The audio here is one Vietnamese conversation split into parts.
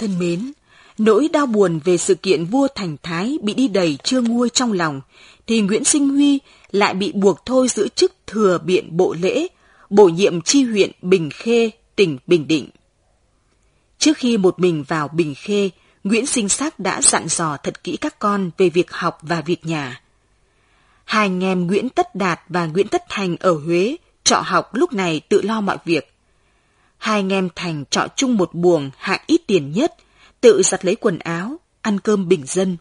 Thân mến, nỗi đau buồn về sự kiện vua Thành Thái bị đi đầy chưa nguôi trong lòng, thì Nguyễn Sinh Huy lại bị buộc thôi giữ chức thừa biện bộ lễ, bổ nhiệm chi huyện Bình Khê, tỉnh Bình Định. Trước khi một mình vào Bình Khê, Nguyễn Sinh Sắc đã dặn dò thật kỹ các con về việc học và việc nhà. Hai anh em Nguyễn Tất Đạt và Nguyễn Tất Thành ở Huế trọ học lúc này tự lo mọi việc. Hai anh em Thành trọ chung một buồng hạng ít tiền nhất, tự giặt lấy quần áo, ăn cơm bình dân.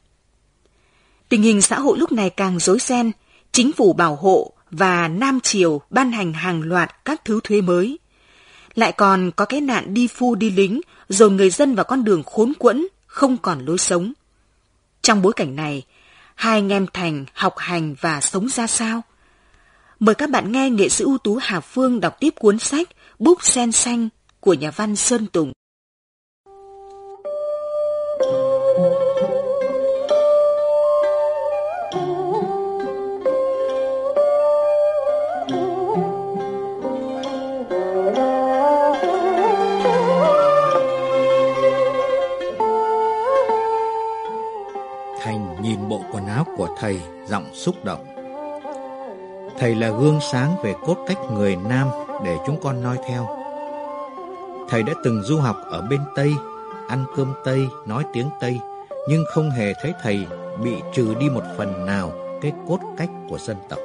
Tình hình xã hội lúc này càng rối ren, chính phủ bảo hộ và Nam Triều ban hành hàng loạt các thứ thuế mới. Lại còn có cái nạn đi phu đi lính, rồi người dân vào con đường khốn quẫn, không còn lối sống. Trong bối cảnh này, hai anh em Thành học hành và sống ra sao? Mời các bạn nghe nghệ sĩ ưu tú Hà Phương đọc tiếp cuốn sách Búp sen xanh của nhà văn Sơn Tùng. Thành nhìn bộ quần áo của thầy, giọng xúc động. Thầy là gương sáng về cốt cách người Nam để chúng con noi theo. Thầy đã từng du học ở bên Tây, ăn cơm Tây, nói tiếng Tây, nhưng không hề thấy thầy bị trừ đi một phần nào cái cốt cách của dân tộc.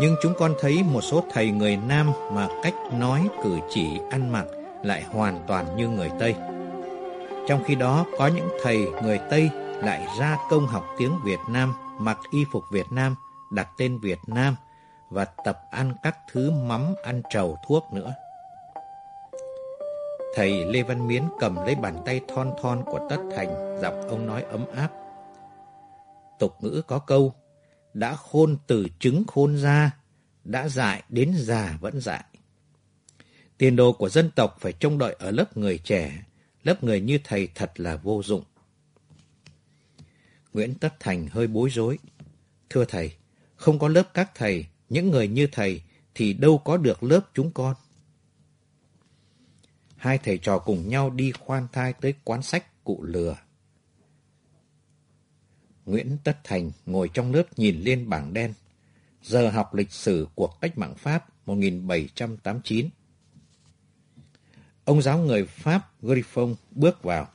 Nhưng chúng con thấy một số thầy người Nam mà cách nói, cử chỉ, ăn mặc lại hoàn toàn như người Tây. Trong khi đó, có những thầy người Tây lại ra công học tiếng Việt Nam, mặc y phục Việt Nam, đặt tên Việt Nam và tập ăn các thứ mắm ăn trầu thuốc nữa. Thầy Lê Văn Miến cầm lấy bàn tay thon thon của Tất Thành, giọng ông nói ấm áp. Tục ngữ có câu, đã khôn từ trứng khôn ra, đã dại đến già vẫn dại. Tiền đồ của dân tộc phải trông đợi ở lớp người trẻ, lớp người như thầy thật là vô dụng. Nguyễn Tất Thành hơi bối rối. Thưa thầy, không có lớp các thầy, những người như thầy, thì đâu có được lớp chúng con. Hai thầy trò cùng nhau đi khoan thai tới quán sách cụ lừa. Nguyễn Tất Thành ngồi trong lớp nhìn lên bảng đen. Giờ học lịch sử cuộc cách mạng Pháp 1789. Ông giáo người Pháp Griffon bước vào.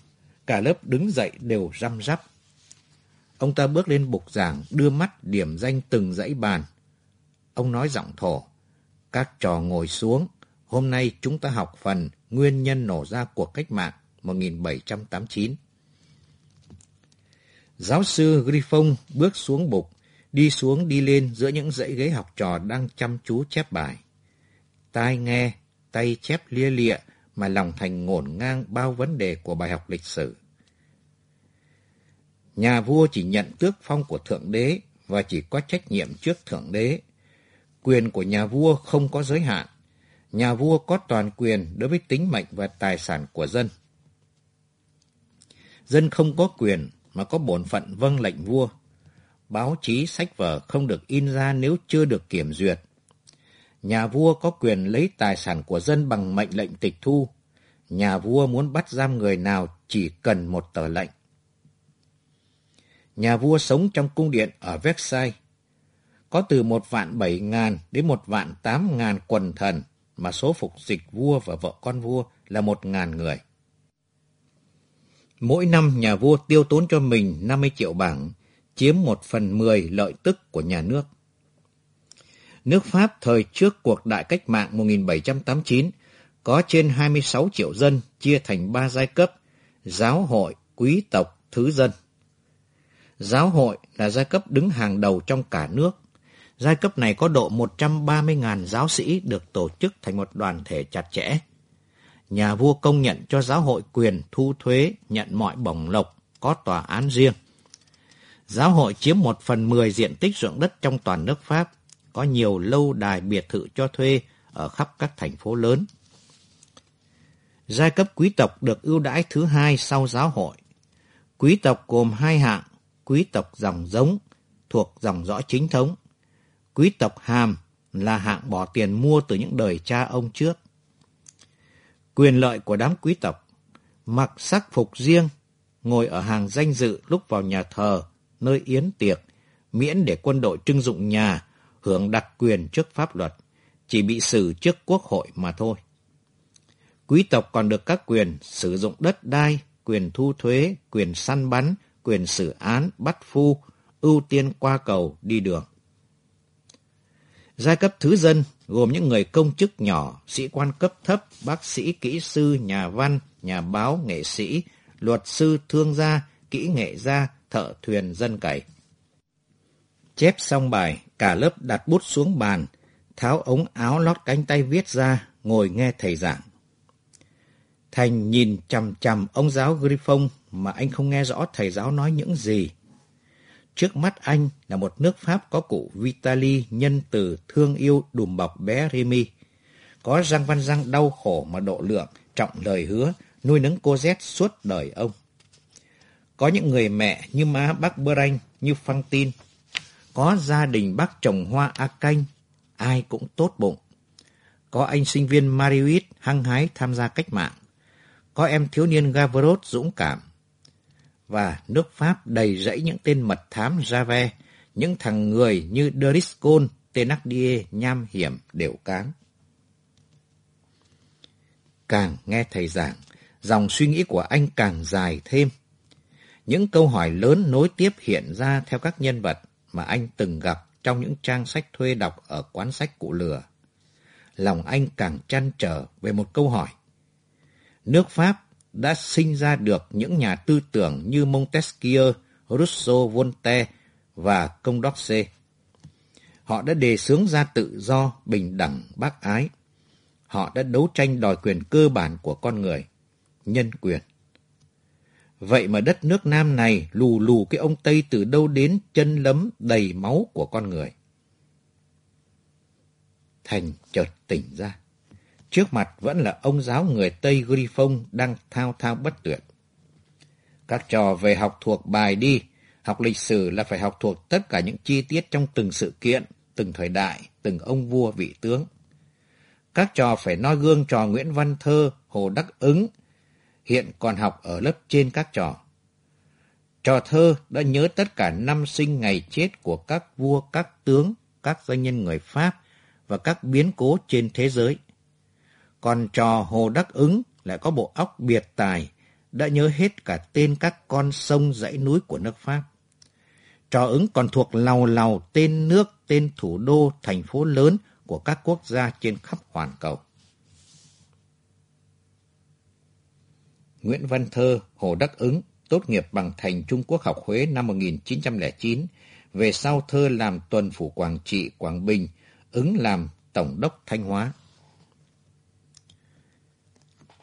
Cả lớp đứng dậy đều răm rắp. Ông ta bước lên bục giảng, đưa mắt điểm danh từng dãy bàn. Ông nói giọng thổ. Các trò ngồi xuống. Hôm nay chúng ta học phần Nguyên nhân nổ ra cuộc cách mạng 1789. Giáo sư Griffon bước xuống bục, đi xuống đi lên giữa những dãy ghế học trò đang chăm chú chép bài. Tai nghe, tay chép lia lịa mà lòng thành ngổn ngang bao vấn đề của bài học lịch sử. Nhà vua chỉ nhận tước phong của Thượng Đế và chỉ có trách nhiệm trước Thượng Đế. Quyền của nhà vua không có giới hạn. Nhà vua có toàn quyền đối với tính mệnh và tài sản của dân. Dân không có quyền mà có bổn phận vâng lệnh vua. Báo chí, sách vở không được in ra nếu chưa được kiểm duyệt. Nhà vua có quyền lấy tài sản của dân bằng mệnh lệnh tịch thu. Nhà vua muốn bắt giam người nào chỉ cần một tờ lệnh. Nhà vua sống trong cung điện ở Versailles. Có từ một vạn bảy ngàn đến một vạn tám ngàn quần thần, mà số phục dịch vua và vợ con vua là một ngàn người. Mỗi năm nhà vua tiêu tốn cho mình 50 triệu bảng, chiếm một phần mười lợi tức của nhà nước. Nước Pháp thời trước cuộc đại cách mạng 1789 có trên 26 triệu dân chia thành ba giai cấp, giáo hội, quý tộc, thứ dân. Giáo hội là giai cấp đứng hàng đầu trong cả nước. Giai cấp này có độ 130.000 giáo sĩ được tổ chức thành một đoàn thể chặt chẽ. Nhà vua công nhận cho giáo hội quyền thu thuế, nhận mọi bổng lộc, có tòa án riêng. Giáo hội chiếm một phần mười diện tích ruộng đất trong toàn nước Pháp, có nhiều lâu đài biệt thự cho thuê ở khắp các thành phố lớn. Giai cấp quý tộc được ưu đãi thứ hai sau giáo hội. Quý tộc gồm hai hạng, quý tộc dòng giống, thuộc dòng dõi chính thống. Quý tộc hàm là hạng bỏ tiền mua từ những đời cha ông trước. Quyền lợi của đám quý tộc, mặc sắc phục riêng, ngồi ở hàng danh dự lúc vào nhà thờ, nơi yến tiệc, miễn để quân đội trưng dụng nhà, hưởng đặc quyền trước pháp luật, chỉ bị xử trước quốc hội mà thôi. Quý tộc còn được các quyền sử dụng đất đai, quyền thu thuế, quyền săn bắn, quyền xử án, bắt phu, ưu tiên qua cầu, đi đường. Giai cấp thứ dân gồm những người công chức nhỏ, sĩ quan cấp thấp, bác sĩ, kỹ sư, nhà văn, nhà báo, nghệ sĩ, luật sư, thương gia, kỹ nghệ gia, thợ thuyền, dân cày. Chép xong bài, cả lớp đặt bút xuống bàn, tháo ống áo lót cánh tay viết ra, ngồi nghe thầy giảng. Thành nhìn chằm chằm ông giáo Griffon mà anh không nghe rõ thầy giáo nói những gì. Trước mắt anh là một nước Pháp có cụ Vitali nhân từ thương yêu đùm bọc bé Remy. Có răng văn răng đau khổ mà độ lượng, trọng lời hứa, nuôi nấng cô Z suốt đời ông. Có những người mẹ như má bác Branh, như Phăng Tin. Có gia đình bác trồng hoa A Canh, ai cũng tốt bụng. Có anh sinh viên Mariuit hăng hái tham gia cách mạng có em thiếu niên Gavrot dũng cảm. Và nước Pháp đầy rẫy những tên mật thám Jave, những thằng người như Driscoll, Thénardier, nham hiểm, đều cáng. Càng nghe thầy giảng, dòng suy nghĩ của anh càng dài thêm. Những câu hỏi lớn nối tiếp hiện ra theo các nhân vật mà anh từng gặp trong những trang sách thuê đọc ở quán sách cụ lừa. Lòng anh càng chăn trở về một câu hỏi nước Pháp đã sinh ra được những nhà tư tưởng như Montesquieu, Rousseau, Voltaire và Công Đốc C. Họ đã đề xướng ra tự do, bình đẳng, bác ái. Họ đã đấu tranh đòi quyền cơ bản của con người, nhân quyền. Vậy mà đất nước Nam này lù lù cái ông Tây từ đâu đến chân lấm đầy máu của con người. Thành chợt tỉnh ra. Trước mặt vẫn là ông giáo người Tây Griffon đang thao thao bất tuyệt. Các trò về học thuộc bài đi, học lịch sử là phải học thuộc tất cả những chi tiết trong từng sự kiện, từng thời đại, từng ông vua vị tướng. Các trò phải noi gương trò Nguyễn Văn Thơ, Hồ Đắc Ứng, hiện còn học ở lớp trên các trò. Trò thơ đã nhớ tất cả năm sinh ngày chết của các vua, các tướng, các doanh nhân người Pháp và các biến cố trên thế giới. Còn trò Hồ Đắc Ứng lại có bộ óc biệt tài, đã nhớ hết cả tên các con sông dãy núi của nước Pháp. Trò ứng còn thuộc lầu lầu tên nước, tên thủ đô, thành phố lớn của các quốc gia trên khắp hoàn cầu. Nguyễn Văn Thơ, Hồ Đắc Ứng, tốt nghiệp bằng thành Trung Quốc học Huế năm 1909. Về sau Thơ làm tuần phủ Quảng Trị, Quảng Bình, ứng làm tổng đốc Thanh Hóa.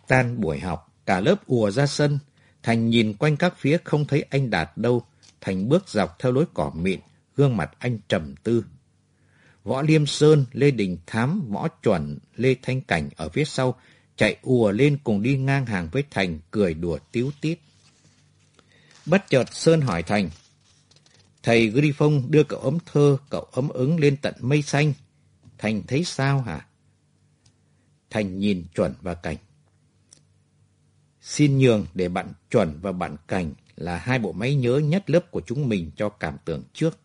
Tan buổi học, cả lớp ùa ra sân. Thành nhìn quanh các phía không thấy anh Đạt đâu. Thành bước dọc theo lối cỏ mịn, gương mặt anh trầm tư. Võ Liêm Sơn, Lê Đình Thám, Võ Chuẩn, Lê Thanh Cảnh ở phía sau, chạy ùa lên cùng đi ngang hàng với Thành, cười đùa tiếu tít. Bất chợt Sơn hỏi Thành, Thầy Griffon đưa cậu ấm thơ, cậu ấm ứng lên tận mây xanh. Thành thấy sao hả? Thành nhìn chuẩn và cảnh. Xin nhường để bạn chuẩn và bạn cảnh là hai bộ máy nhớ nhất lớp của chúng mình cho cảm tưởng trước.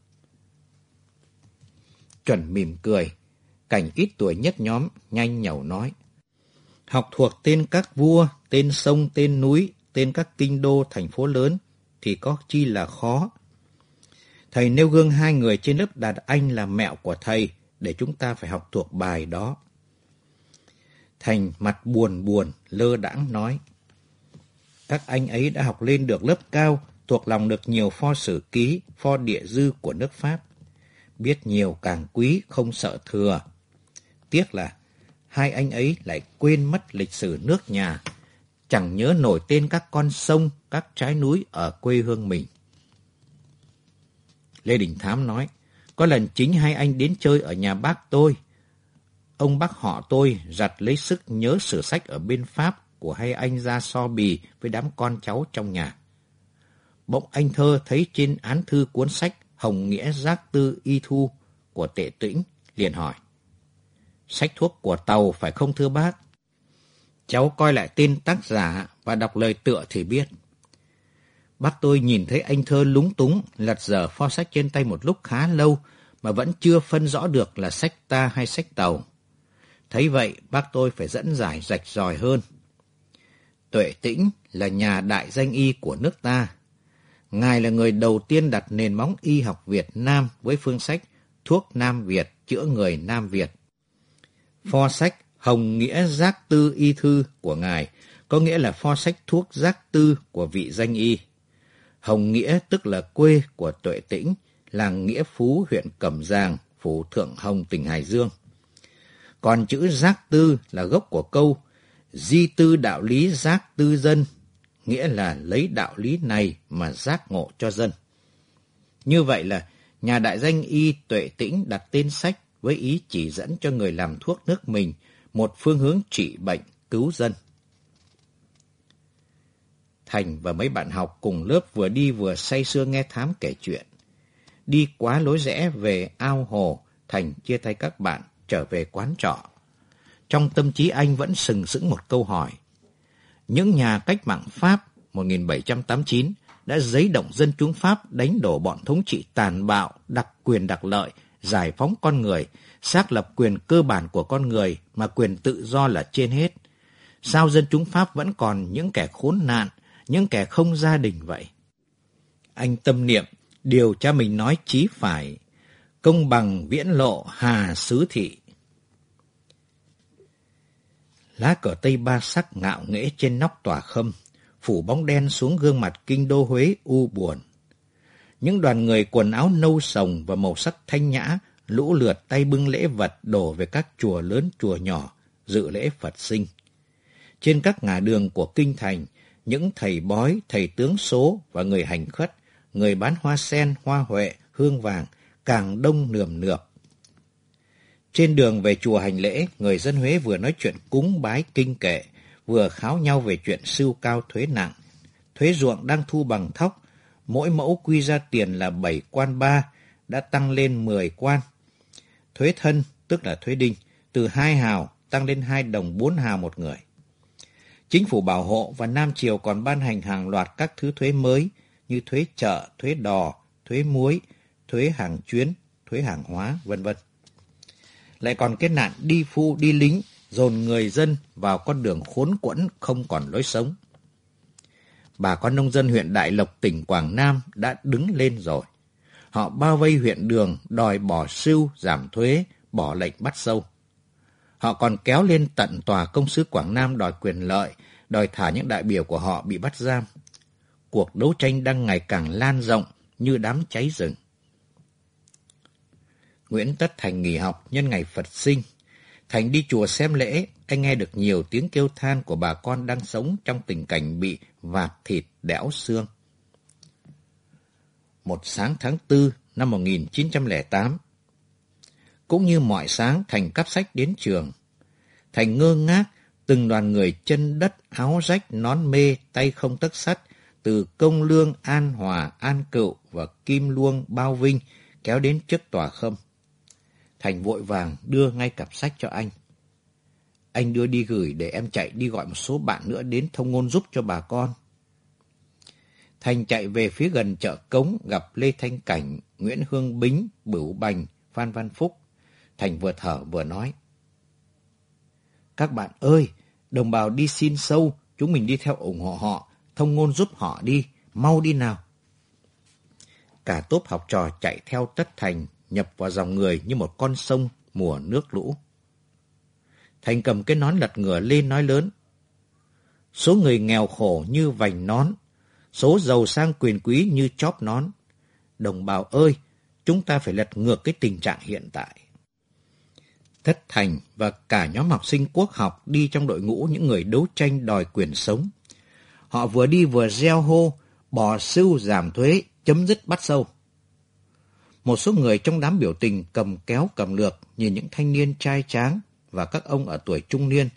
Chuẩn mỉm cười, cảnh ít tuổi nhất nhóm, nhanh nhẩu nói. Học thuộc tên các vua, tên sông, tên núi, tên các kinh đô, thành phố lớn thì có chi là khó. Thầy nêu gương hai người trên lớp Đạt Anh là mẹo của thầy để chúng ta phải học thuộc bài đó. Thành mặt buồn buồn, lơ đãng nói. Các anh ấy đã học lên được lớp cao, thuộc lòng được nhiều pho sử ký, pho địa dư của nước Pháp. Biết nhiều càng quý, không sợ thừa. Tiếc là hai anh ấy lại quên mất lịch sử nước nhà, chẳng nhớ nổi tên các con sông, các trái núi ở quê hương mình. Lê Đình Thám nói, có lần chính hai anh đến chơi ở nhà bác tôi. Ông bác họ tôi giặt lấy sức nhớ sử sách ở bên Pháp của hai anh ra so bì với đám con cháu trong nhà. Bỗng anh thơ thấy trên án thư cuốn sách Hồng Nghĩa Giác Tư Y Thu của Tệ Tĩnh, liền hỏi. Sách thuốc của Tàu phải không thưa bác? Cháu coi lại tên tác giả và đọc lời tựa thì biết. Bác tôi nhìn thấy anh thơ lúng túng, lật dở pho sách trên tay một lúc khá lâu, mà vẫn chưa phân rõ được là sách ta hay sách tàu. Thấy vậy, bác tôi phải dẫn giải rạch ròi hơn. Tuệ Tĩnh là nhà đại danh y của nước ta. Ngài là người đầu tiên đặt nền móng y học Việt Nam với phương sách Thuốc Nam Việt chữa người Nam Việt. Pho sách Hồng Nghĩa Giác Tư Y Thư của Ngài có nghĩa là pho sách thuốc giác tư của vị danh y. Hồng Nghĩa tức là quê của Tuệ Tĩnh, làng Nghĩa Phú, huyện Cẩm Giàng, phủ Thượng Hồng, tỉnh Hải Dương. Còn chữ giác tư là gốc của câu di tư đạo lý giác tư dân, nghĩa là lấy đạo lý này mà giác ngộ cho dân. Như vậy là nhà đại danh y Tuệ Tĩnh đặt tên sách với ý chỉ dẫn cho người làm thuốc nước mình một phương hướng trị bệnh, cứu dân. Thành và mấy bạn học cùng lớp vừa đi vừa say sưa nghe thám kể chuyện. Đi quá lối rẽ về ao hồ, Thành chia tay các bạn trở về quán trọ. Trong tâm trí anh vẫn sừng sững một câu hỏi. Những nhà cách mạng Pháp 1789 đã giấy động dân chúng Pháp đánh đổ bọn thống trị tàn bạo, đặc quyền đặc lợi, giải phóng con người, xác lập quyền cơ bản của con người mà quyền tự do là trên hết. Sao dân chúng Pháp vẫn còn những kẻ khốn nạn, những kẻ không gia đình vậy? Anh tâm niệm, điều cha mình nói chí phải, công bằng viễn lộ hà xứ thị. Lá cờ Tây ba sắc ngạo nghễ trên nóc tòa khâm, phủ bóng đen xuống gương mặt kinh đô Huế u buồn. Những đoàn người quần áo nâu sồng và màu sắc thanh nhã, lũ lượt tay bưng lễ vật đổ về các chùa lớn chùa nhỏ, dự lễ Phật sinh. Trên các ngã đường của kinh thành, những thầy bói, thầy tướng số và người hành khất, người bán hoa sen, hoa huệ, hương vàng, càng đông nườm nượp. Trên đường về chùa hành lễ, người dân Huế vừa nói chuyện cúng bái kinh kệ, vừa kháo nhau về chuyện sưu cao thuế nặng. Thuế ruộng đang thu bằng thóc, mỗi mẫu quy ra tiền là 7 quan ba, đã tăng lên 10 quan. Thuế thân, tức là thuế đinh, từ 2 hào tăng lên 2 đồng 4 hào một người. Chính phủ bảo hộ và Nam Triều còn ban hành hàng loạt các thứ thuế mới như thuế chợ, thuế đò, thuế muối, thuế hàng chuyến, thuế hàng hóa, vân vân. Lại còn cái nạn đi phu đi lính, dồn người dân vào con đường khốn quẫn không còn lối sống. Bà con nông dân huyện Đại Lộc tỉnh Quảng Nam đã đứng lên rồi. Họ bao vây huyện đường đòi bỏ sưu, giảm thuế, bỏ lệnh bắt sâu. Họ còn kéo lên tận tòa công sứ Quảng Nam đòi quyền lợi, đòi thả những đại biểu của họ bị bắt giam. Cuộc đấu tranh đang ngày càng lan rộng như đám cháy rừng. Nguyễn Tất Thành nghỉ học nhân ngày Phật sinh. Thành đi chùa xem lễ, anh nghe được nhiều tiếng kêu than của bà con đang sống trong tình cảnh bị vạt thịt đẽo xương. Một sáng tháng tư năm 1908, cũng như mọi sáng Thành cắp sách đến trường. Thành ngơ ngác, từng đoàn người chân đất, áo rách, nón mê, tay không tất sắt, từ Công Lương, An Hòa, An Cựu và Kim Luông, Bao Vinh kéo đến trước tòa khâm. Thành vội vàng đưa ngay cặp sách cho anh. Anh đưa đi gửi để em chạy đi gọi một số bạn nữa đến thông ngôn giúp cho bà con. Thành chạy về phía gần chợ Cống gặp Lê Thanh Cảnh, Nguyễn Hương Bính, Bửu Bành, Phan Văn Phúc. Thành vừa thở vừa nói. Các bạn ơi, đồng bào đi xin sâu, chúng mình đi theo ủng hộ họ, thông ngôn giúp họ đi, mau đi nào. Cả tốp học trò chạy theo Tất Thành, nhập vào dòng người như một con sông mùa nước lũ. Thành cầm cái nón lật ngửa lên nói lớn. Số người nghèo khổ như vành nón, số giàu sang quyền quý như chóp nón. Đồng bào ơi, chúng ta phải lật ngược cái tình trạng hiện tại. Thất Thành và cả nhóm học sinh quốc học đi trong đội ngũ những người đấu tranh đòi quyền sống. Họ vừa đi vừa gieo hô, bỏ sưu giảm thuế, chấm dứt bắt sâu. Một số người trong đám biểu tình cầm kéo cầm lược như những thanh niên trai tráng và các ông ở tuổi trung niên.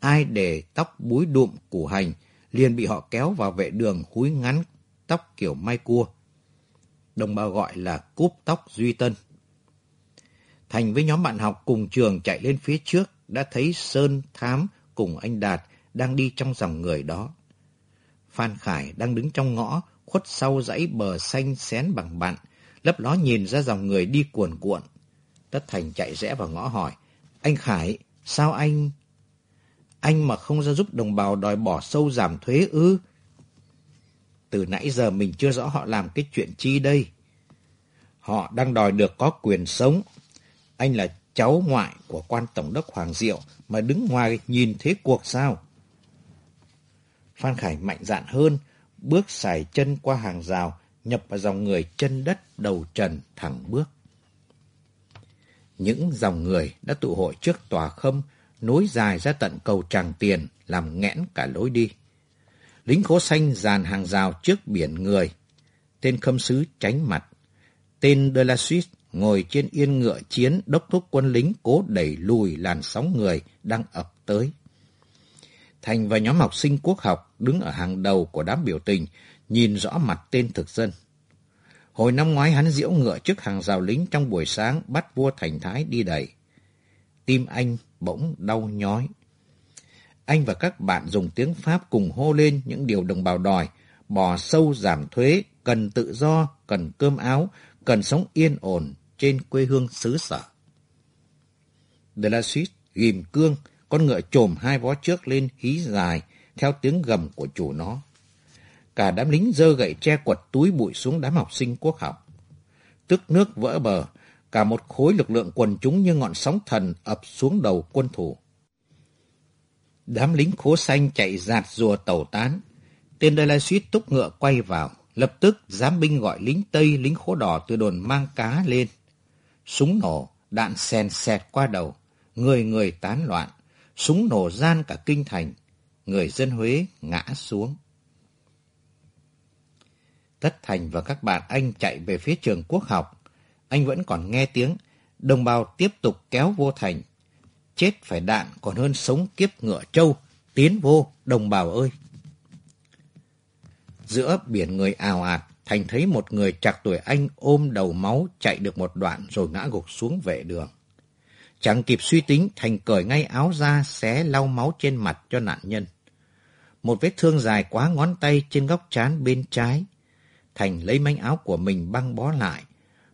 Ai để tóc búi đụm củ hành liền bị họ kéo vào vệ đường húi ngắn tóc kiểu mai cua. Đồng bào gọi là cúp tóc Duy Tân. Thành với nhóm bạn học cùng trường chạy lên phía trước đã thấy Sơn Thám cùng anh Đạt đang đi trong dòng người đó. Phan Khải đang đứng trong ngõ, khuất sau dãy bờ xanh xén bằng bạn, lấp ló nhìn ra dòng người đi cuồn cuộn. Tất Thành chạy rẽ vào ngõ hỏi, anh Khải, sao anh... Anh mà không ra giúp đồng bào đòi bỏ sâu giảm thuế ư? Từ nãy giờ mình chưa rõ họ làm cái chuyện chi đây. Họ đang đòi được có quyền sống. Anh là cháu ngoại của quan tổng đốc Hoàng Diệu mà đứng ngoài nhìn thế cuộc sao? Phan Khải mạnh dạn hơn, bước xài chân qua hàng rào, nhập vào dòng người chân đất đầu trần thẳng bước. Những dòng người đã tụ hội trước tòa khâm, nối dài ra tận cầu Tràng Tiền, làm nghẽn cả lối đi. Lính khố xanh dàn hàng rào trước biển người. Tên khâm sứ tránh mặt. Tên De La Suisse ngồi trên yên ngựa chiến đốc thúc quân lính cố đẩy lùi làn sóng người đang ập tới. Thành và nhóm học sinh quốc học đứng ở hàng đầu của đám biểu tình, nhìn rõ mặt tên thực dân. Hồi năm ngoái hắn diễu ngựa trước hàng rào lính trong buổi sáng bắt vua Thành Thái đi đẩy. Tim anh bỗng đau nhói. Anh và các bạn dùng tiếng Pháp cùng hô lên những điều đồng bào đòi, bò sâu giảm thuế, cần tự do, cần cơm áo, cần sống yên ổn trên quê hương xứ sở. De la Suisse ghim cương, con ngựa trồm hai vó trước lên hí dài, theo tiếng gầm của chủ nó. Cả đám lính dơ gậy tre quật túi bụi xuống đám học sinh quốc học. Tức nước vỡ bờ, cả một khối lực lượng quần chúng như ngọn sóng thần ập xuống đầu quân thủ. Đám lính khố xanh chạy giạt rùa tẩu tán. Tên Đê Lai Suýt túc ngựa quay vào, lập tức giám binh gọi lính Tây, lính khố đỏ từ đồn mang cá lên. Súng nổ, đạn sèn xẹt qua đầu, người người tán loạn, súng nổ gian cả kinh thành, người dân Huế ngã xuống. Tất Thành và các bạn anh chạy về phía trường quốc học. Anh vẫn còn nghe tiếng, đồng bào tiếp tục kéo vô thành. Chết phải đạn còn hơn sống kiếp ngựa trâu, tiến vô, đồng bào ơi. Giữa biển người ào ạt, Thành thấy một người chạc tuổi anh ôm đầu máu chạy được một đoạn rồi ngã gục xuống vệ đường. Chẳng kịp suy tính, Thành cởi ngay áo ra xé lau máu trên mặt cho nạn nhân. Một vết thương dài quá ngón tay trên góc trán bên trái. Thành lấy manh áo của mình băng bó lại.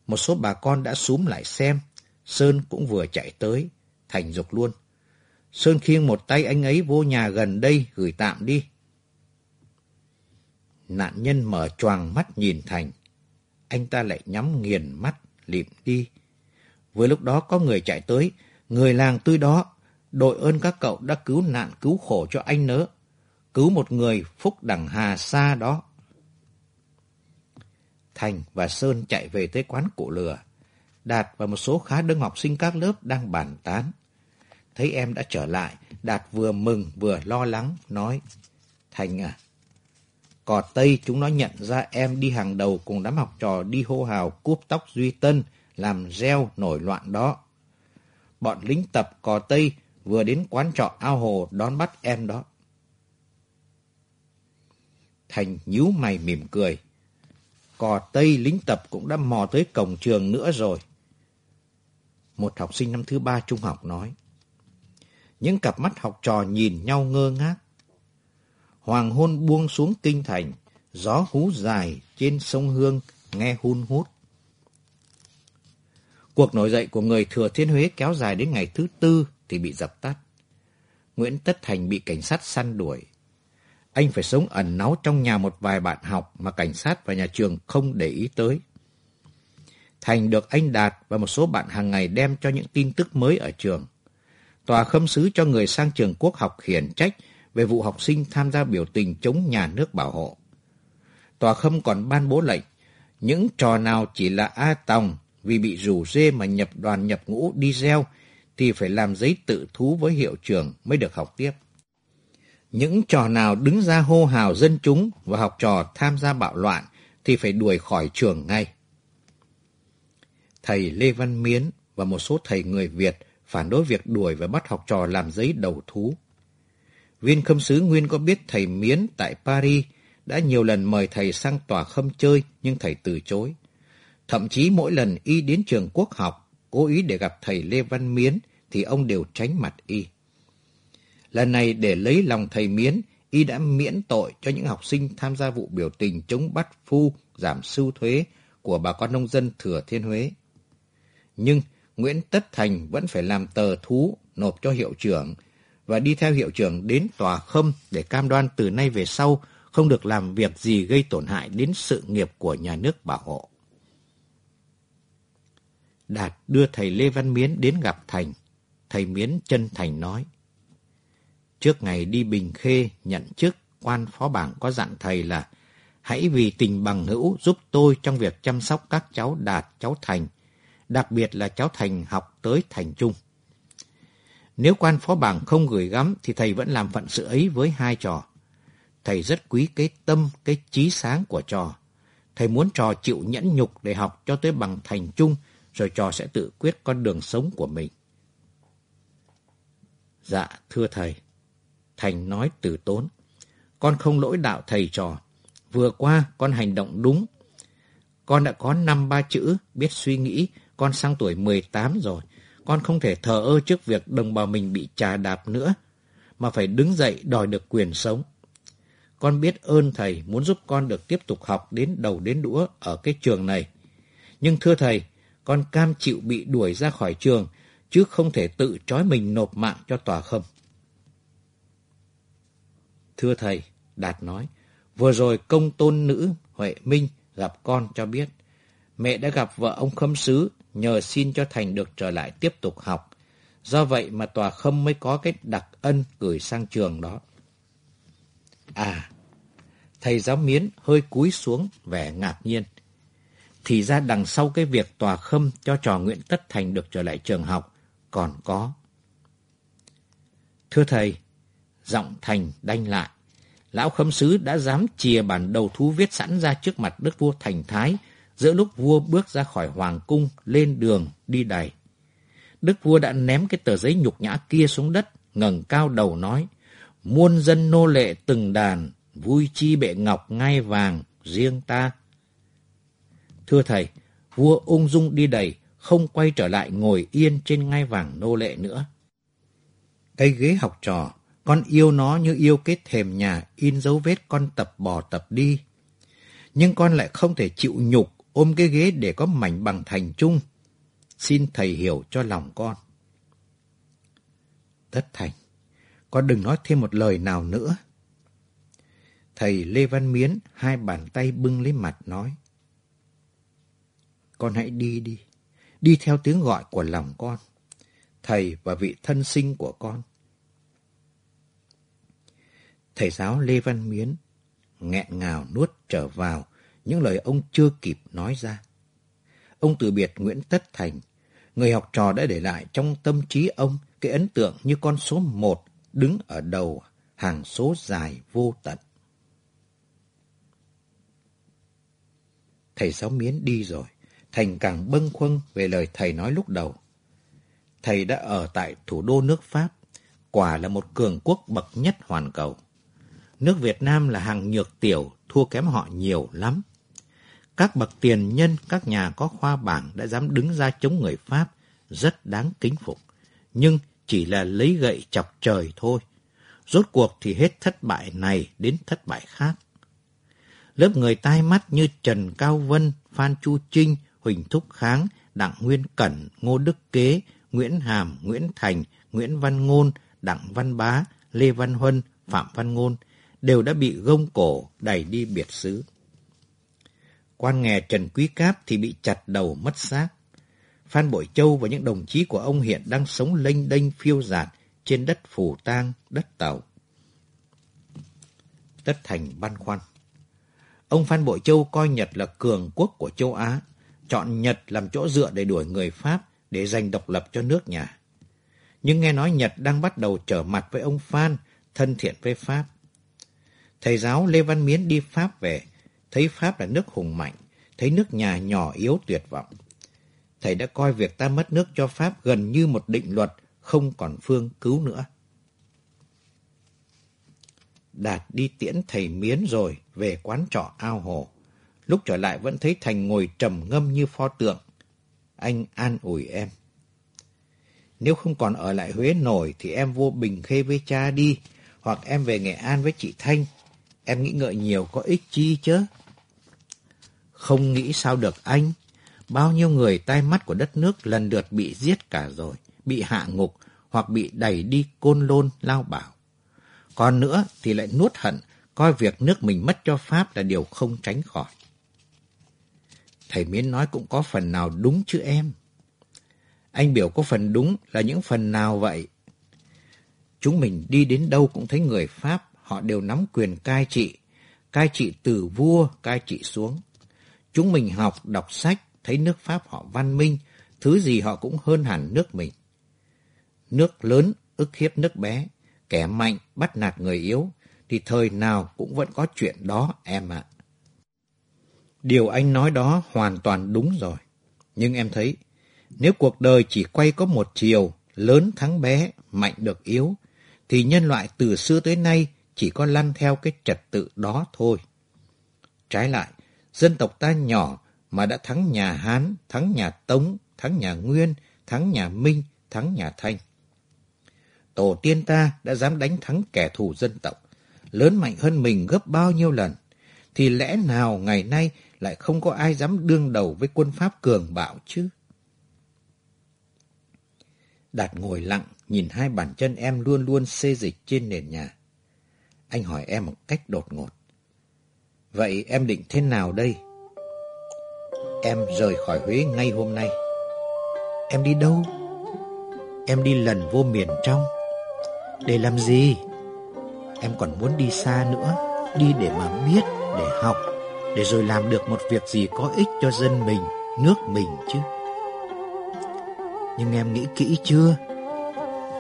Một số bà con đã súm lại xem. Sơn cũng vừa chạy tới. Thành dục luôn. Sơn khiêng một tay anh ấy vô nhà gần đây gửi tạm đi. Nạn nhân mở choàng mắt nhìn Thành. Anh ta lại nhắm nghiền mắt, lịm đi. Vừa lúc đó có người chạy tới. Người làng tươi đó. Đội ơn các cậu đã cứu nạn cứu khổ cho anh nớ. Cứu một người phúc đẳng hà xa đó. Thành và Sơn chạy về tới quán cụ lừa. Đạt và một số khá đông học sinh các lớp đang bàn tán. Thấy em đã trở lại, Đạt vừa mừng vừa lo lắng, nói. Thành à, cò Tây chúng nó nhận ra em đi hàng đầu cùng đám học trò đi hô hào cúp tóc Duy Tân, làm reo nổi loạn đó. Bọn lính tập cò Tây vừa đến quán trọ ao hồ đón bắt em đó. Thành nhíu mày mỉm cười cò Tây lính tập cũng đã mò tới cổng trường nữa rồi. Một học sinh năm thứ ba trung học nói. Những cặp mắt học trò nhìn nhau ngơ ngác. Hoàng hôn buông xuống kinh thành, gió hú dài trên sông Hương nghe hun hút. Cuộc nổi dậy của người Thừa Thiên Huế kéo dài đến ngày thứ tư thì bị dập tắt. Nguyễn Tất Thành bị cảnh sát săn đuổi, anh phải sống ẩn náu trong nhà một vài bạn học mà cảnh sát và nhà trường không để ý tới. Thành được anh Đạt và một số bạn hàng ngày đem cho những tin tức mới ở trường. Tòa khâm sứ cho người sang trường quốc học khiển trách về vụ học sinh tham gia biểu tình chống nhà nước bảo hộ. Tòa khâm còn ban bố lệnh, những trò nào chỉ là A Tòng vì bị rủ dê mà nhập đoàn nhập ngũ đi gieo thì phải làm giấy tự thú với hiệu trưởng mới được học tiếp. Những trò nào đứng ra hô hào dân chúng và học trò tham gia bạo loạn thì phải đuổi khỏi trường ngay. Thầy Lê Văn Miến và một số thầy người Việt phản đối việc đuổi và bắt học trò làm giấy đầu thú. Viên khâm sứ Nguyên có biết thầy Miến tại Paris đã nhiều lần mời thầy sang tòa khâm chơi nhưng thầy từ chối. Thậm chí mỗi lần y đến trường quốc học, cố ý để gặp thầy Lê Văn Miến thì ông đều tránh mặt y. Lần này để lấy lòng thầy Miến, y đã miễn tội cho những học sinh tham gia vụ biểu tình chống bắt phu, giảm sưu thuế của bà con nông dân Thừa Thiên Huế. Nhưng Nguyễn Tất Thành vẫn phải làm tờ thú nộp cho hiệu trưởng và đi theo hiệu trưởng đến tòa khâm để cam đoan từ nay về sau không được làm việc gì gây tổn hại đến sự nghiệp của nhà nước bảo hộ. Đạt đưa thầy Lê Văn Miến đến gặp Thành. Thầy Miến chân thành nói. Trước ngày đi Bình Khê nhận chức, quan phó bảng có dặn thầy là hãy vì tình bằng hữu giúp tôi trong việc chăm sóc các cháu Đạt, cháu Thành, đặc biệt là cháu Thành học tới Thành Trung. Nếu quan phó bảng không gửi gắm thì thầy vẫn làm phận sự ấy với hai trò. Thầy rất quý cái tâm, cái trí sáng của trò. Thầy muốn trò chịu nhẫn nhục để học cho tới bằng thành trung, rồi trò sẽ tự quyết con đường sống của mình. Dạ, thưa thầy. Thành nói từ tốn. Con không lỗi đạo thầy trò. Vừa qua, con hành động đúng. Con đã có năm ba chữ, biết suy nghĩ, con sang tuổi 18 rồi. Con không thể thờ ơ trước việc đồng bào mình bị trà đạp nữa, mà phải đứng dậy đòi được quyền sống. Con biết ơn thầy muốn giúp con được tiếp tục học đến đầu đến đũa ở cái trường này. Nhưng thưa thầy, con cam chịu bị đuổi ra khỏi trường, chứ không thể tự trói mình nộp mạng cho tòa khâm. Thưa thầy, Đạt nói, vừa rồi công tôn nữ Huệ Minh gặp con cho biết, mẹ đã gặp vợ ông khâm sứ nhờ xin cho Thành được trở lại tiếp tục học. Do vậy mà tòa khâm mới có cái đặc ân gửi sang trường đó. À, thầy giáo miến hơi cúi xuống vẻ ngạc nhiên. Thì ra đằng sau cái việc tòa khâm cho trò Nguyễn Tất Thành được trở lại trường học, còn có. Thưa thầy, giọng Thành đanh lại. Lão khâm sứ đã dám chìa bản đầu thú viết sẵn ra trước mặt đức vua Thành Thái, giữa lúc vua bước ra khỏi hoàng cung, lên đường, đi đầy. Đức vua đã ném cái tờ giấy nhục nhã kia xuống đất, ngẩng cao đầu nói, muôn dân nô lệ từng đàn, vui chi bệ ngọc ngai vàng, riêng ta. Thưa thầy, vua ung dung đi đầy, không quay trở lại ngồi yên trên ngai vàng nô lệ nữa. Cây ghế học trò, con yêu nó như yêu cái thềm nhà in dấu vết con tập bò tập đi. Nhưng con lại không thể chịu nhục ôm cái ghế để có mảnh bằng thành chung. Xin thầy hiểu cho lòng con. Tất thành, con đừng nói thêm một lời nào nữa. Thầy Lê Văn Miến hai bàn tay bưng lấy mặt nói. Con hãy đi đi, đi theo tiếng gọi của lòng con, thầy và vị thân sinh của con. Thầy giáo Lê Văn Miến nghẹn ngào nuốt trở vào những lời ông chưa kịp nói ra. Ông từ biệt Nguyễn Tất Thành, người học trò đã để lại trong tâm trí ông cái ấn tượng như con số một đứng ở đầu hàng số dài vô tận. Thầy giáo Miến đi rồi, Thành càng bâng khuâng về lời thầy nói lúc đầu. Thầy đã ở tại thủ đô nước Pháp, quả là một cường quốc bậc nhất hoàn cầu. Nước Việt Nam là hàng nhược tiểu, thua kém họ nhiều lắm. Các bậc tiền nhân, các nhà có khoa bảng đã dám đứng ra chống người Pháp, rất đáng kính phục. Nhưng chỉ là lấy gậy chọc trời thôi. Rốt cuộc thì hết thất bại này đến thất bại khác. Lớp người tai mắt như Trần Cao Vân, Phan Chu Trinh, Huỳnh Thúc Kháng, Đặng Nguyên Cẩn, Ngô Đức Kế, Nguyễn Hàm, Nguyễn Thành, Nguyễn Văn Ngôn, Đặng Văn Bá, Lê Văn Huân, Phạm Văn Ngôn đều đã bị gông cổ đẩy đi biệt xứ. Quan nghè Trần Quý Cáp thì bị chặt đầu mất xác. Phan Bội Châu và những đồng chí của ông hiện đang sống lênh đênh phiêu dạt trên đất phủ tang, đất tàu. Tất Thành băn khoăn. Ông Phan Bội Châu coi Nhật là cường quốc của châu Á, chọn Nhật làm chỗ dựa để đuổi người Pháp để giành độc lập cho nước nhà. Nhưng nghe nói Nhật đang bắt đầu trở mặt với ông Phan, thân thiện với Pháp. Thầy giáo Lê Văn Miến đi Pháp về, thấy Pháp là nước hùng mạnh, thấy nước nhà nhỏ yếu tuyệt vọng. Thầy đã coi việc ta mất nước cho Pháp gần như một định luật, không còn phương cứu nữa. Đạt đi tiễn thầy Miến rồi, về quán trọ ao hồ. Lúc trở lại vẫn thấy Thành ngồi trầm ngâm như pho tượng. Anh an ủi em. Nếu không còn ở lại Huế nổi thì em vô Bình Khê với cha đi, hoặc em về Nghệ An với chị Thanh. Em nghĩ ngợi nhiều có ích chi chứ? Không nghĩ sao được anh. Bao nhiêu người tai mắt của đất nước lần lượt bị giết cả rồi, bị hạ ngục hoặc bị đẩy đi côn lôn lao bảo. Còn nữa thì lại nuốt hận, coi việc nước mình mất cho Pháp là điều không tránh khỏi. Thầy Miến nói cũng có phần nào đúng chứ em. Anh biểu có phần đúng là những phần nào vậy? Chúng mình đi đến đâu cũng thấy người Pháp, họ đều nắm quyền cai trị, cai trị từ vua, cai trị xuống. Chúng mình học, đọc sách, thấy nước Pháp họ văn minh, thứ gì họ cũng hơn hẳn nước mình. Nước lớn ức hiếp nước bé, kẻ mạnh bắt nạt người yếu, thì thời nào cũng vẫn có chuyện đó em ạ. Điều anh nói đó hoàn toàn đúng rồi. Nhưng em thấy, nếu cuộc đời chỉ quay có một chiều, lớn thắng bé, mạnh được yếu, thì nhân loại từ xưa tới nay chỉ có lăn theo cái trật tự đó thôi. Trái lại, dân tộc ta nhỏ mà đã thắng nhà Hán, thắng nhà Tống, thắng nhà Nguyên, thắng nhà Minh, thắng nhà Thanh. Tổ tiên ta đã dám đánh thắng kẻ thù dân tộc, lớn mạnh hơn mình gấp bao nhiêu lần, thì lẽ nào ngày nay lại không có ai dám đương đầu với quân Pháp cường bạo chứ? Đạt ngồi lặng, nhìn hai bàn chân em luôn luôn xê dịch trên nền nhà. Anh hỏi em một cách đột ngột. Vậy em định thế nào đây? Em rời khỏi Huế ngay hôm nay. Em đi đâu? Em đi lần vô miền trong. Để làm gì? Em còn muốn đi xa nữa, đi để mà biết, để học, để rồi làm được một việc gì có ích cho dân mình, nước mình chứ. Nhưng em nghĩ kỹ chưa?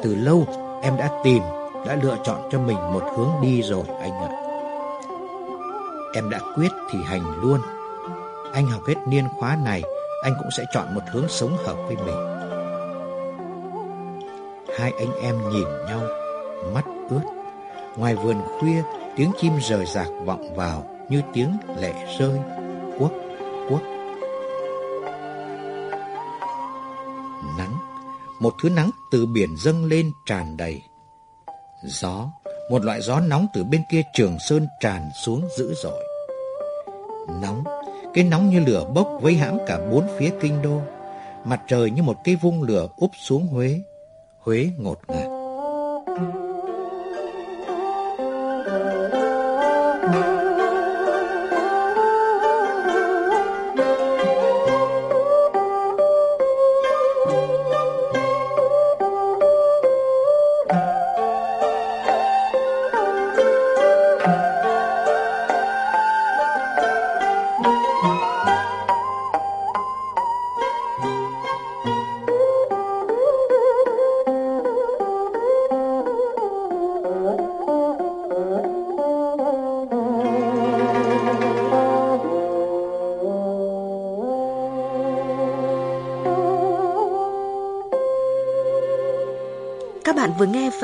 Từ lâu em đã tìm, đã lựa chọn cho mình một hướng đi rồi anh ạ. Em đã quyết thì hành luôn. Anh học hết niên khóa này, anh cũng sẽ chọn một hướng sống hợp với mình. Hai anh em nhìn nhau, mắt ướt. Ngoài vườn khuya, tiếng chim rời rạc vọng vào như tiếng lệ rơi, quất, quất. Nắng, một thứ nắng từ biển dâng lên tràn đầy. Gió, một loại gió nóng từ bên kia trường sơn tràn xuống dữ dội. Nóng, cái nóng như lửa bốc vây hãm cả bốn phía kinh đô. Mặt trời như một cái vung lửa úp xuống Huế. Huế ngột ngạt.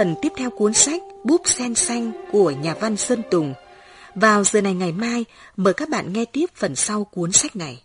Phần tiếp theo cuốn sách Búp sen xanh của nhà văn Sơn Tùng. Vào giờ này ngày mai, mời các bạn nghe tiếp phần sau cuốn sách này.